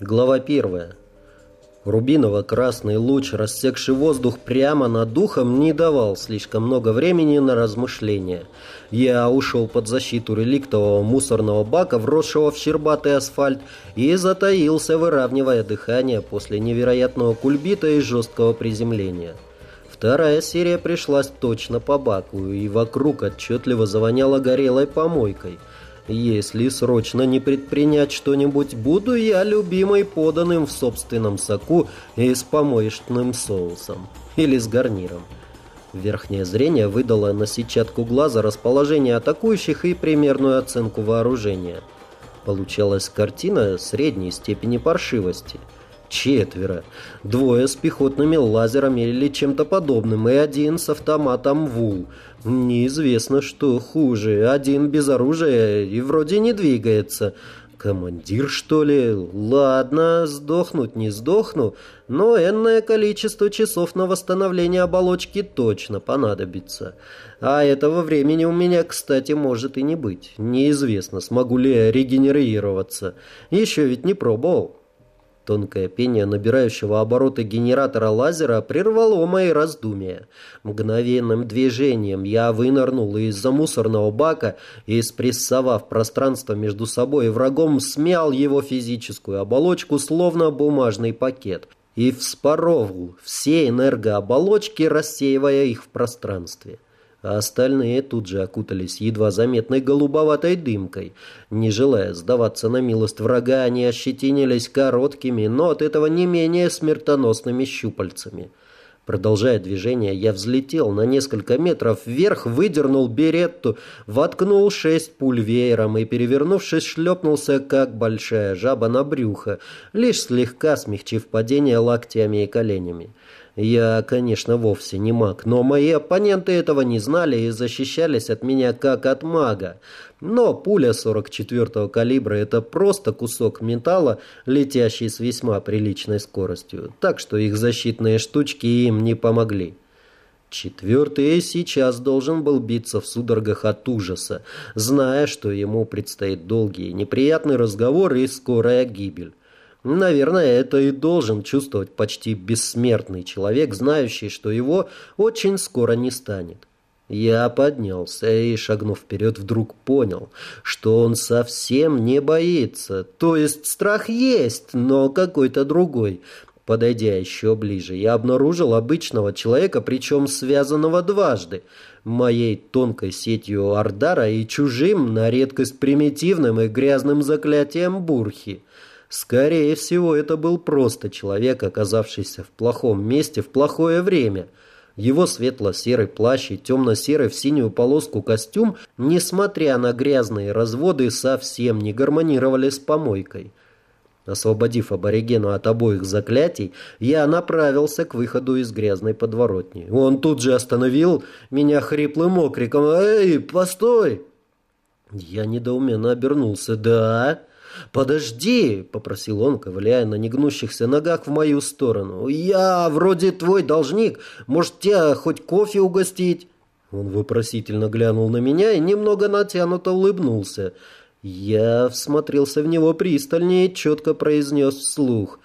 Глава первая. Рубиново-красный луч, рассекший воздух прямо над духом, не давал слишком много времени на размышления. Я ушел под защиту реликтового мусорного бака, вросшего в щербатый асфальт, и затаился, выравнивая дыхание после невероятного кульбита и жесткого приземления. Вторая серия пришлась точно по баку, и вокруг отчетливо завоняло горелой помойкой – если срочно не предпринять что-нибудь, буду я любимой поданным в собственном соку и с помоечным соусом. Или с гарниром. Верхнее зрение выдало на сетчатку глаза расположение атакующих и примерную оценку вооружения. Получалась картина средней степени паршивости – Четверо. Двое с пехотными лазерами или чем-то подобным, и один с автоматом ВУЛ. Неизвестно, что хуже. Один без оружия и вроде не двигается. Командир, что ли? Ладно, сдохнуть не сдохну, но энное количество часов на восстановление оболочки точно понадобится. А этого времени у меня, кстати, может и не быть. Неизвестно, смогу ли я регенерироваться. Еще ведь не пробовал. Тонкое пение набирающего обороты генератора лазера прервало мои раздумья. Мгновенным движением я вынырнул из-за мусорного бака и, спрессовав пространство между собой и врагом, смял его физическую оболочку, словно бумажный пакет, и вспоровал все энергооболочки, рассеивая их в пространстве а остальные тут же окутались едва заметной голубоватой дымкой. Не желая сдаваться на милость врага, они ощетинились короткими, но от этого не менее смертоносными щупальцами. Продолжая движение, я взлетел на несколько метров вверх, выдернул беретту, воткнул шесть пуль веером и, перевернувшись, шлепнулся, как большая жаба на брюхо, лишь слегка смягчив падение локтями и коленями. Я, конечно, вовсе не маг, но мои оппоненты этого не знали и защищались от меня как от мага. Но пуля 44-го калибра – это просто кусок металла, летящий с весьма приличной скоростью, так что их защитные штучки им не помогли. Четвертый сейчас должен был биться в судорогах от ужаса, зная, что ему предстоит долгий неприятный разговор и скорая гибель. Наверное, это и должен чувствовать почти бессмертный человек, знающий, что его очень скоро не станет. Я поднялся и, шагнув вперед, вдруг понял, что он совсем не боится. То есть страх есть, но какой-то другой. Подойдя еще ближе, я обнаружил обычного человека, причем связанного дважды. Моей тонкой сетью Ардара и чужим, на редкость примитивным и грязным заклятием Бурхи. Скорее всего, это был просто человек, оказавшийся в плохом месте в плохое время. Его светло-серый плащ и темно-серый в синюю полоску костюм, несмотря на грязные разводы, совсем не гармонировали с помойкой. Освободив аборигену от обоих заклятий, я направился к выходу из грязной подворотни. Он тут же остановил меня хриплым окриком «Эй, постой!» Я недоуменно обернулся. «Да?» «Подожди!» — попросил он, ковыляя на негнущихся ногах в мою сторону. «Я вроде твой должник. Может, тебя хоть кофе угостить?» Он вопросительно глянул на меня и немного натянуто улыбнулся. Я всмотрелся в него пристальнее и четко произнес вслух.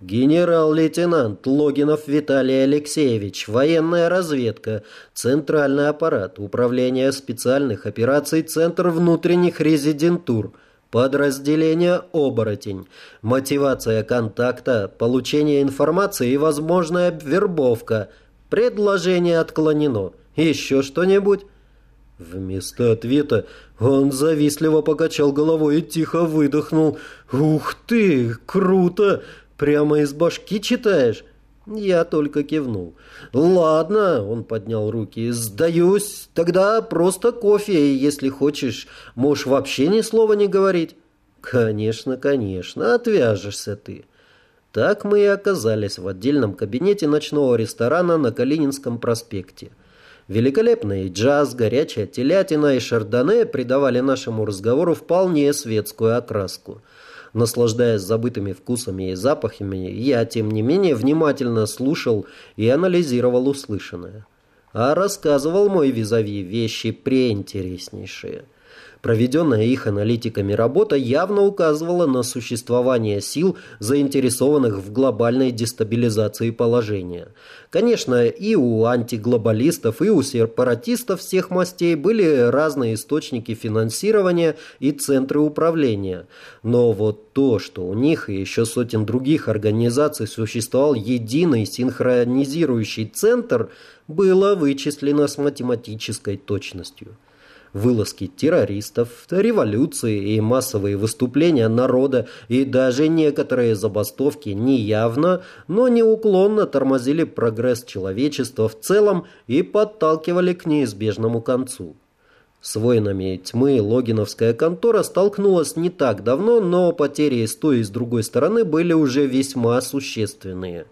«Генерал-лейтенант Логинов Виталий Алексеевич, военная разведка, центральный аппарат, управление специальных операций, Центр внутренних резидентур». Подразделение «Оборотень». Мотивация контакта, получение информации и возможная вербовка. Предложение отклонено. Еще что-нибудь? Вместо ответа он завистливо покачал головой и тихо выдохнул. «Ух ты, круто! Прямо из башки читаешь?» Я только кивнул. «Ладно», — он поднял руки, — «сдаюсь. Тогда просто кофе, если хочешь. Можешь вообще ни слова не говорить». «Конечно, конечно, отвяжешься ты». Так мы и оказались в отдельном кабинете ночного ресторана на Калининском проспекте. Великолепный джаз, горячая телятина и шардоне придавали нашему разговору вполне светскую окраску — Наслаждаясь забытыми вкусами и запахами, я, тем не менее, внимательно слушал и анализировал услышанное. А рассказывал мой визави вещи преинтереснейшие. Проведенная их аналитиками работа явно указывала на существование сил, заинтересованных в глобальной дестабилизации положения. Конечно, и у антиглобалистов, и у сепаратистов всех мастей были разные источники финансирования и центры управления. Но вот то, что у них и еще сотен других организаций существовал единый синхронизирующий центр, было вычислено с математической точностью вылазки террористов, революции и массовые выступления народа и даже некоторые забастовки неявно, но неуклонно тормозили прогресс человечества в целом и подталкивали к неизбежному концу. С воинами тьмы логиновская контора столкнулась не так давно, но потери с той и с другой стороны были уже весьма существенные.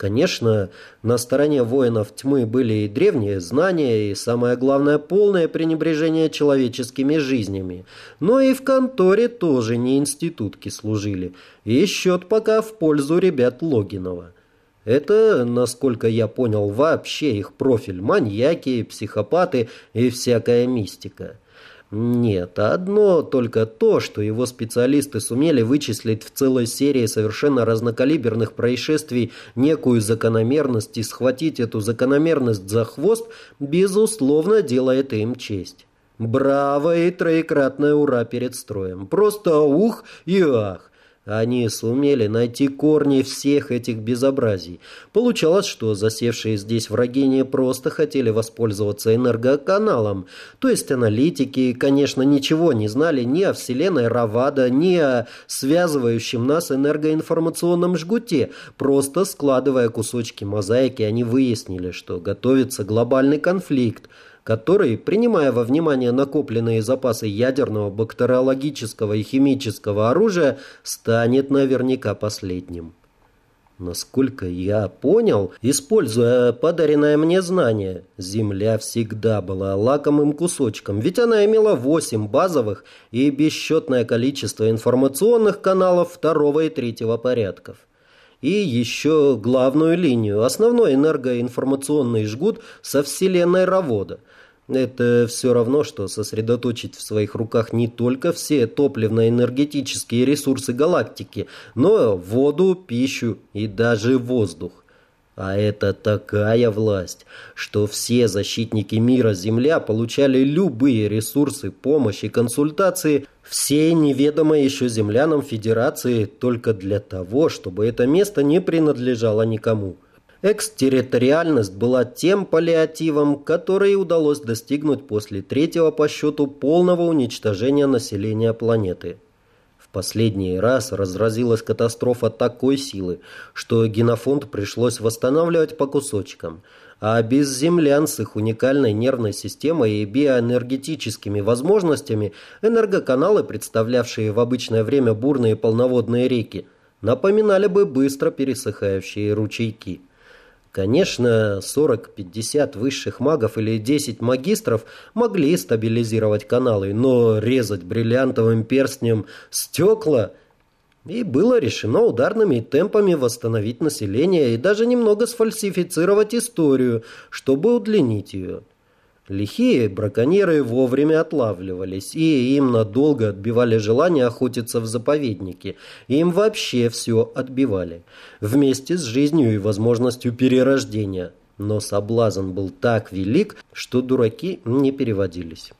Конечно, на стороне воинов тьмы были и древние знания, и, самое главное, полное пренебрежение человеческими жизнями. Но и в конторе тоже не институтки служили. И счет пока в пользу ребят Логинова. Это, насколько я понял, вообще их профиль. Маньяки, психопаты и всякая мистика. Нет, одно только то, что его специалисты сумели вычислить в целой серии совершенно разнокалиберных происшествий некую закономерность и схватить эту закономерность за хвост, безусловно, делает им честь. Браво и троекратное ура перед строем. Просто ух и ах. Они сумели найти корни всех этих безобразий. Получалось, что засевшие здесь враги не просто хотели воспользоваться энергоканалом. То есть аналитики, конечно, ничего не знали ни о вселенной Равада, ни о связывающем нас энергоинформационном жгуте. Просто складывая кусочки мозаики, они выяснили, что готовится глобальный конфликт – который, принимая во внимание накопленные запасы ядерного, бактериологического и химического оружия, станет наверняка последним. Насколько я понял, используя подаренное мне знание, Земля всегда была лакомым кусочком, ведь она имела восемь базовых и бесчетное количество информационных каналов второго и третьего порядков и еще главную линию, основной энергоинформационный жгут со вселенной Равода. Это все равно, что сосредоточить в своих руках не только все топливно-энергетические ресурсы галактики, но воду, пищу и даже воздух. А это такая власть, что все защитники мира Земля получали любые ресурсы, помощь и консультации всей неведомой еще землянам Федерации только для того, чтобы это место не принадлежало никому. Экстерриториальность была тем паллиативом, который удалось достигнуть после третьего по счету полного уничтожения населения планеты. Последний раз разразилась катастрофа такой силы, что генофонд пришлось восстанавливать по кусочкам, а без землян с их уникальной нервной системой и биоэнергетическими возможностями энергоканалы, представлявшие в обычное время бурные полноводные реки, напоминали бы быстро пересыхающие ручейки. Конечно, 40-50 высших магов или 10 магистров могли стабилизировать каналы, но резать бриллиантовым перстнем стекла... И было решено ударными темпами восстановить население и даже немного сфальсифицировать историю, чтобы удлинить ее. Лихие браконьеры вовремя отлавливались, и им надолго отбивали желание охотиться в заповеднике. Им вообще все отбивали. Вместе с жизнью и возможностью перерождения. Но соблазн был так велик, что дураки не переводились.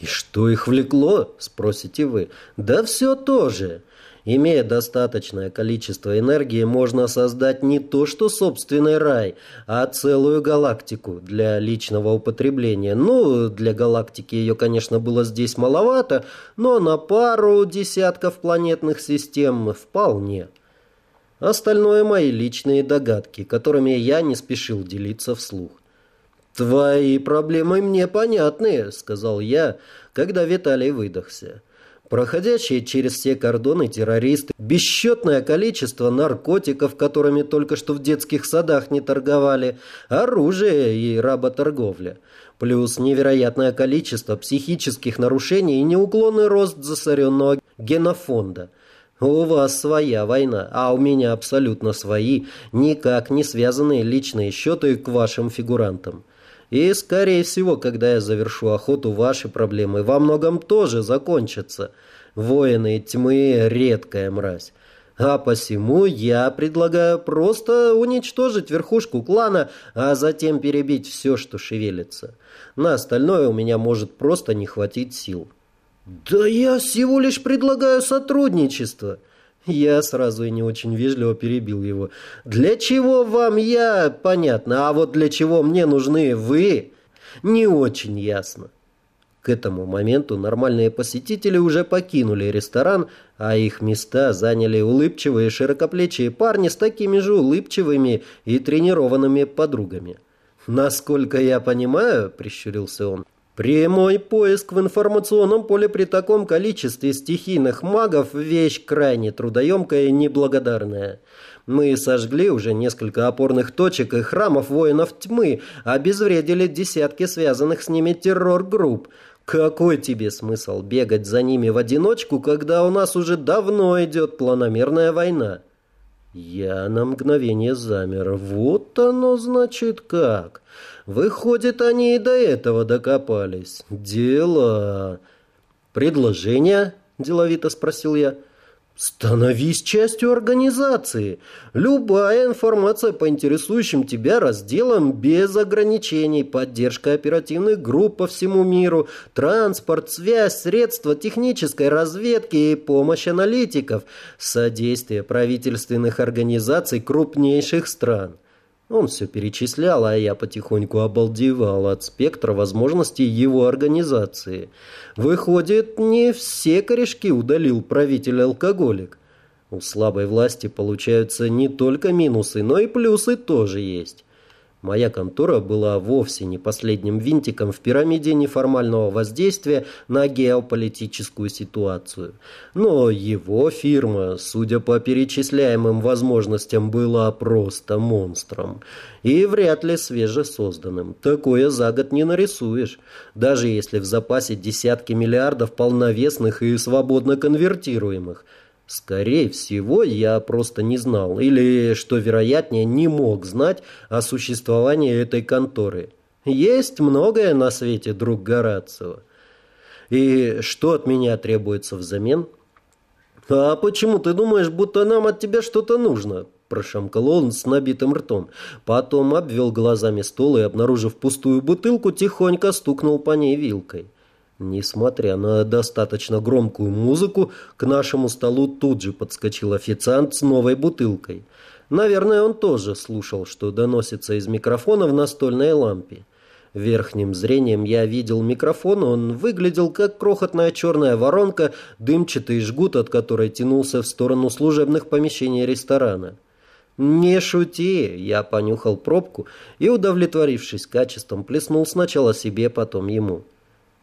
«И что их влекло?» – спросите вы. «Да все то же». Имея достаточное количество энергии, можно создать не то что собственный рай, а целую галактику для личного употребления. Ну, для галактики ее, конечно, было здесь маловато, но на пару десятков планетных систем вполне. Остальное мои личные догадки, которыми я не спешил делиться вслух. «Твои проблемы мне понятны», — сказал я, когда Виталий выдохся проходящие через все кордоны террористы, бесчетное количество наркотиков, которыми только что в детских садах не торговали, оружие и работорговля, плюс невероятное количество психических нарушений и неуклонный рост засоренного генофонда. У вас своя война, а у меня абсолютно свои, никак не связанные личные счеты к вашим фигурантам. И, скорее всего, когда я завершу охоту, ваши проблемы во многом тоже закончатся. Воины тьмы — редкая мразь. А посему я предлагаю просто уничтожить верхушку клана, а затем перебить все, что шевелится. На остальное у меня может просто не хватить сил. «Да я всего лишь предлагаю сотрудничество». Я сразу и не очень вежливо перебил его. «Для чего вам я, понятно, а вот для чего мне нужны вы, не очень ясно». К этому моменту нормальные посетители уже покинули ресторан, а их места заняли улыбчивые широкоплечие парни с такими же улыбчивыми и тренированными подругами. «Насколько я понимаю», — прищурился он, Прямой поиск в информационном поле при таком количестве стихийных магов – вещь крайне трудоемкая и неблагодарная. Мы сожгли уже несколько опорных точек и храмов воинов тьмы, обезвредили десятки связанных с ними террор-групп. Какой тебе смысл бегать за ними в одиночку, когда у нас уже давно идет планомерная война? Я на мгновение замер. Вот оно значит как. Выходит, они и до этого докопались. Дело. Предложение? Деловито спросил я. Становись частью организации. Любая информация по интересующим тебя разделам без ограничений, поддержка оперативных групп по всему миру, транспорт, связь, средства технической разведки и помощь аналитиков, содействие правительственных организаций крупнейших стран. Он все перечислял, а я потихоньку обалдевал от спектра возможностей его организации. Выходит, не все корешки удалил правитель-алкоголик. У слабой власти получаются не только минусы, но и плюсы тоже есть. Моя контора была вовсе не последним винтиком в пирамиде неформального воздействия на геополитическую ситуацию. Но его фирма, судя по перечисляемым возможностям, была просто монстром. И вряд ли свежесозданным. Такое за год не нарисуешь. Даже если в запасе десятки миллиардов полновесных и свободно конвертируемых – Скорее всего, я просто не знал, или, что вероятнее, не мог знать о существовании этой конторы. Есть многое на свете, друг Горацио. И что от меня требуется взамен? А почему ты думаешь, будто нам от тебя что-то нужно? Прошамкал он с набитым ртом. Потом обвел глазами стол и, обнаружив пустую бутылку, тихонько стукнул по ней вилкой. Несмотря на достаточно громкую музыку, к нашему столу тут же подскочил официант с новой бутылкой. Наверное, он тоже слушал, что доносится из микрофона в настольной лампе. Верхним зрением я видел микрофон, он выглядел как крохотная черная воронка, дымчатый жгут, от которой тянулся в сторону служебных помещений ресторана. «Не шути!» – я понюхал пробку и, удовлетворившись качеством, плеснул сначала себе, потом ему.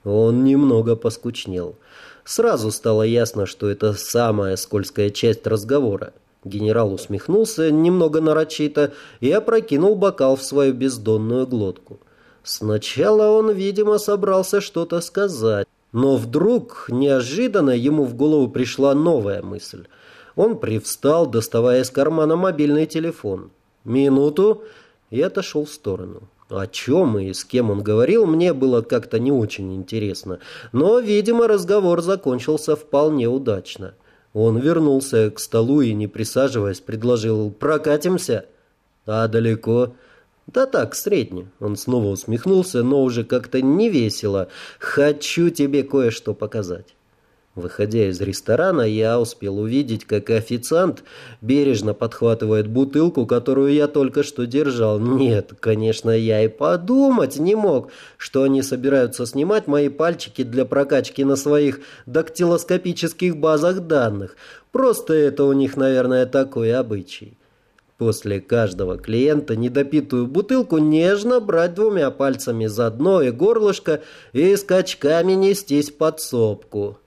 Он немного поскучнел. Сразу стало ясно, что это самая скользкая часть разговора. Генерал усмехнулся немного нарочито и опрокинул бокал в свою бездонную глотку. Сначала он, видимо, собрался что-то сказать, но вдруг неожиданно ему в голову пришла новая мысль. Он привстал, доставая из кармана мобильный телефон. «Минуту!» и отошел в сторону. О чем и с кем он говорил, мне было как-то не очень интересно. Но, видимо, разговор закончился вполне удачно. Он вернулся к столу и, не присаживаясь, предложил «Прокатимся?» «А далеко?» «Да так, средне». Он снова усмехнулся, но уже как-то невесело. «Хочу тебе кое-что показать». Выходя из ресторана, я успел увидеть, как официант бережно подхватывает бутылку, которую я только что держал. Нет, конечно, я и подумать не мог, что они собираются снимать мои пальчики для прокачки на своих дактилоскопических базах данных. Просто это у них, наверное, такой обычай. После каждого клиента недопитую бутылку нежно брать двумя пальцами за дно и горлышко и скачками нестись под сопку.